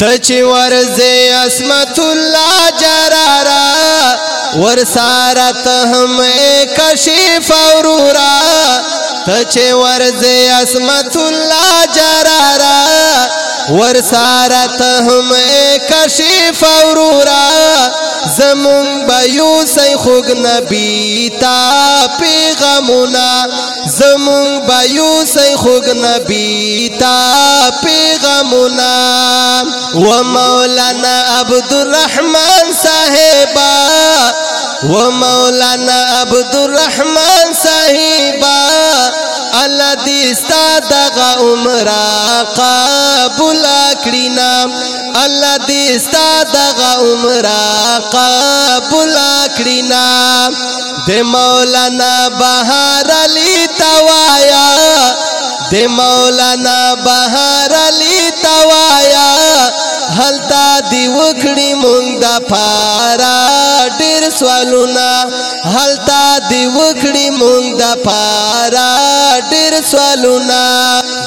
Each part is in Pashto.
تچ ورزه اسمت الله جرارا ور سارت هم کشف اورورا تچ ورزه اسمت الله جرارا ور سارت هم کشف اورورا زمون بيو سي خوګ نبي تا پیغامونا زمون بيو سي خوګ نبي تا پیغامونا مولانا عبد دورحمان صاحبہ وہ مولانا اب دورحمن صاحبہ الدی سادگا عمرا کا بلاکری نام الدی سادگا عمرا کا بلا کر نام دی مولانا علی توایا دے مولانا بہار علی توایا وکړي مونږ د پارا ډېر سوالونه هلتا دی وکړي مونږ د پارا ډېر سوالونه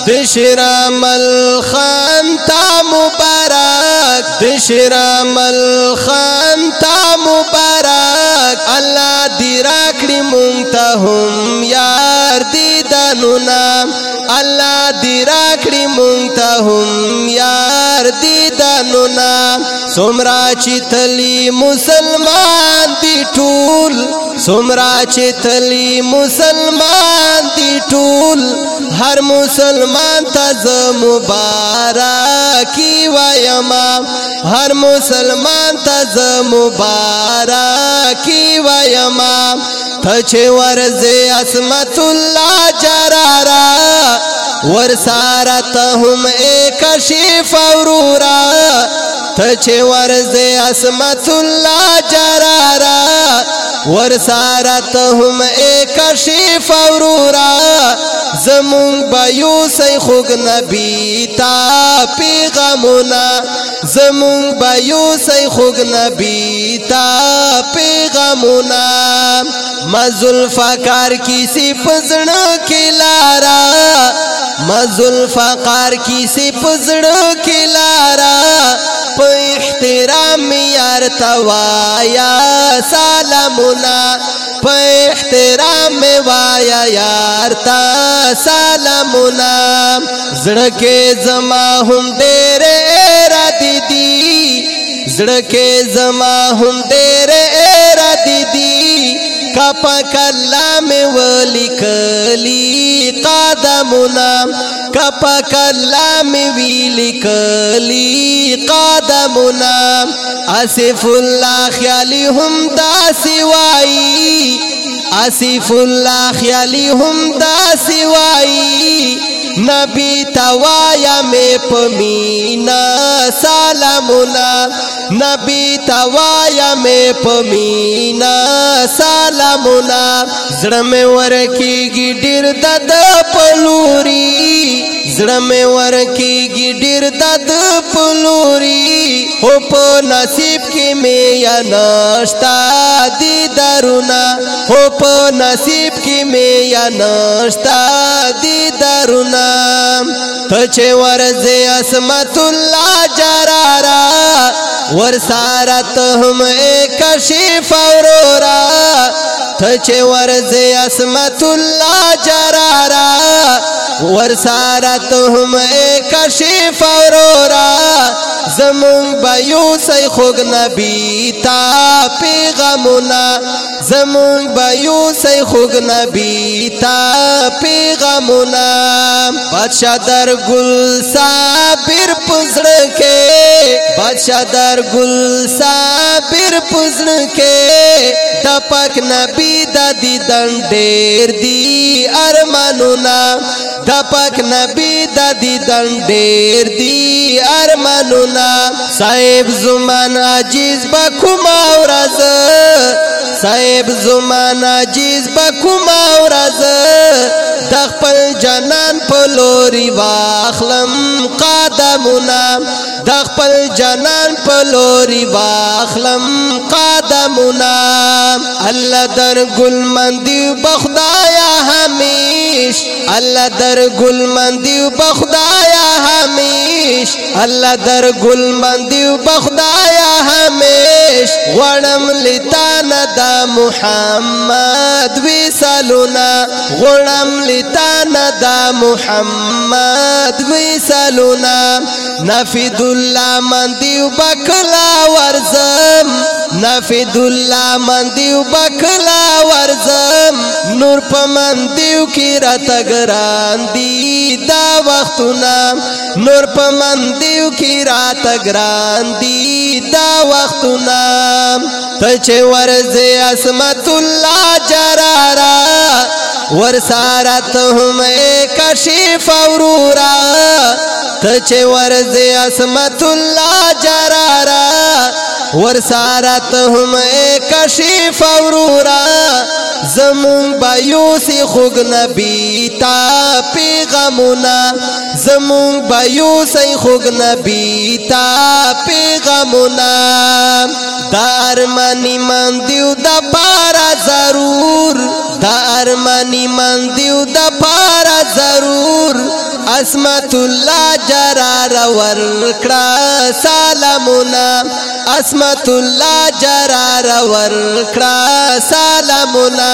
د شرامل خان تا مبارک د شرامل خان تا مبارک الله دی راکړي مونږ ته هم یار دی دانونه الله دی راکړي مونږ ته هم یار دی شانو نا سمرا چې تلی مسلمان دی ټول سمرا چې تلی مسلمان دی ټول هر مسلمان ته مبارکی وایما هر مسلمان ته مبارکی وایما ته چې ورزه اسمت الله جرارا ور سارا ته هم ایک شیف اورورا ته چې ورځه اسمت الله جرارا ور ساره ته هم کشف اورورا زمون بایو سی خوګ نبی تا پیغامونا زمون بایو سی خوګ نبی تا پیغامونا مزل فقار کی سی پزړه کی لارا مزل فقار کی سی پزړه کی لارا میار توایا سلامنا پے احترام می وایا یار تا سلامنا زړه کې زما هم ډېر را دي دي زړه کې زما هم ډېر را دي دي کپ کلام ولیکلی قدمنا کپ کلام ولیکلی قدمنا اسف الله خیالی هم دا سوای اسف الله خیالی هم دا سوای نبی توایا می پمینا سلامنا نبی توایا می پمینا سلامونا زړم ورکیږي ډیر دد پلوري زړم ورکیږي ډیر دد پلوري هو په نصیب کې می یا ناشتا دی درونا هو په نصیب کې می یا ناشتا دی درونا ته چې ورځه اسمت الله جرارا ور سارت هم کشف اورورا تچ ورز اسمت الله جرارا ور سارت هم کشف اورورا زمون بایو سی خوګ نبی تا پیغامونا زمون بایو سی خوګ نبی تا پیغامونا بادشاہ در گل سار پزڑ کے در گل گلسا پھر کے دپک نبی دی دن ڈیر دی ارمانو نا دپک نبی دی دن ڈیر دی ار مننا صاحب عجیز جس بخم رض صاحب زمانہ جیز بکوم او راز تخپل جنان په لوري واخلم قدمونه تخپل جنان په لوري واخلم قدمونه الله در ګل مندي بخدایا همیش الله در ګل مندي بخ همیش الله در گل باندې بخدایا همیش غړم لتان دا محمد وی سالونا غړم لتان دا محمد وی سالونا نفید الله من دی بکلا ورزم نفید الله من دیو بکلا ورزم نور په من دیو کی راته ګران دی دا وختونه نور په من دیو کی راته ګران دی دا وختونه ته چې ورزه اسمت الله جرارا ور سارت هم کشف اورورا ته چې ورځي اسمت الله جرارا ور سارا ته هم کشف اورورا زمون بایوسی خوګ نبی تا پیغامونا زمون بایوسی خوګ نبی تا پیغامونا دار منی من دیو د دا بارا ضرور دار منی من دیو د پار ضرور اسمت الله جرار ور کړه سلامونه اسمت الله جرار ور کړه سلامونه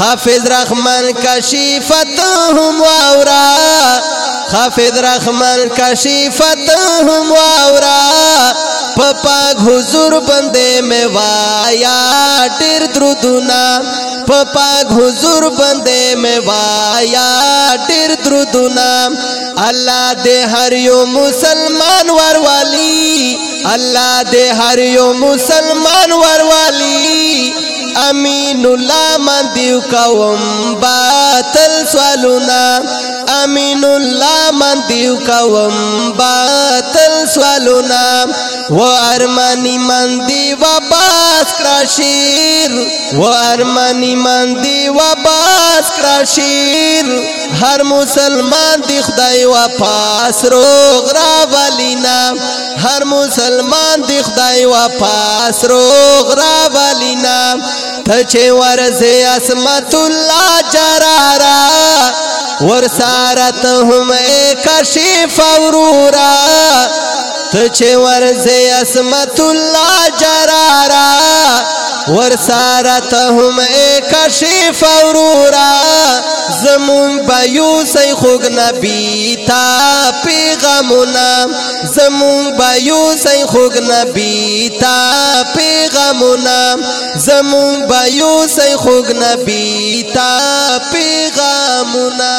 حافظ رحمان کشفت هم واورا حافظ رحمان کشفت هم واورا پاک حضور بندے میں وایا ڈیر درودنا پاک حضور بندے میں وایا ڈیر درودنا اللہ دے ہر یو مسلمان ور والی اللہ دے ہر یو مسلمان ور والی امین اللہ مندیو کا کوم تل سوالونا امین الله من دیو کوم باطل سوالونا و ارمانی من دی و باس کراشیر و ارمانی من دی و باس کراشیر هر مسلمان دی خدای و پاس روغ راولینا هر مسلمان دی خدای و پاس روغ راولینا ته چې ورزه اسمت الله جرارا سارا تمے کشی فورا تجھے ورزے اسمت اللہ جرارا ورساره ته هم کشف اورورا زمون بایو سی خوګ نبی تا پیغامونا زمون بایو سی خوګ نبی تا پیغامونا زمون بایو سی خوګ نبی تا پیغامونا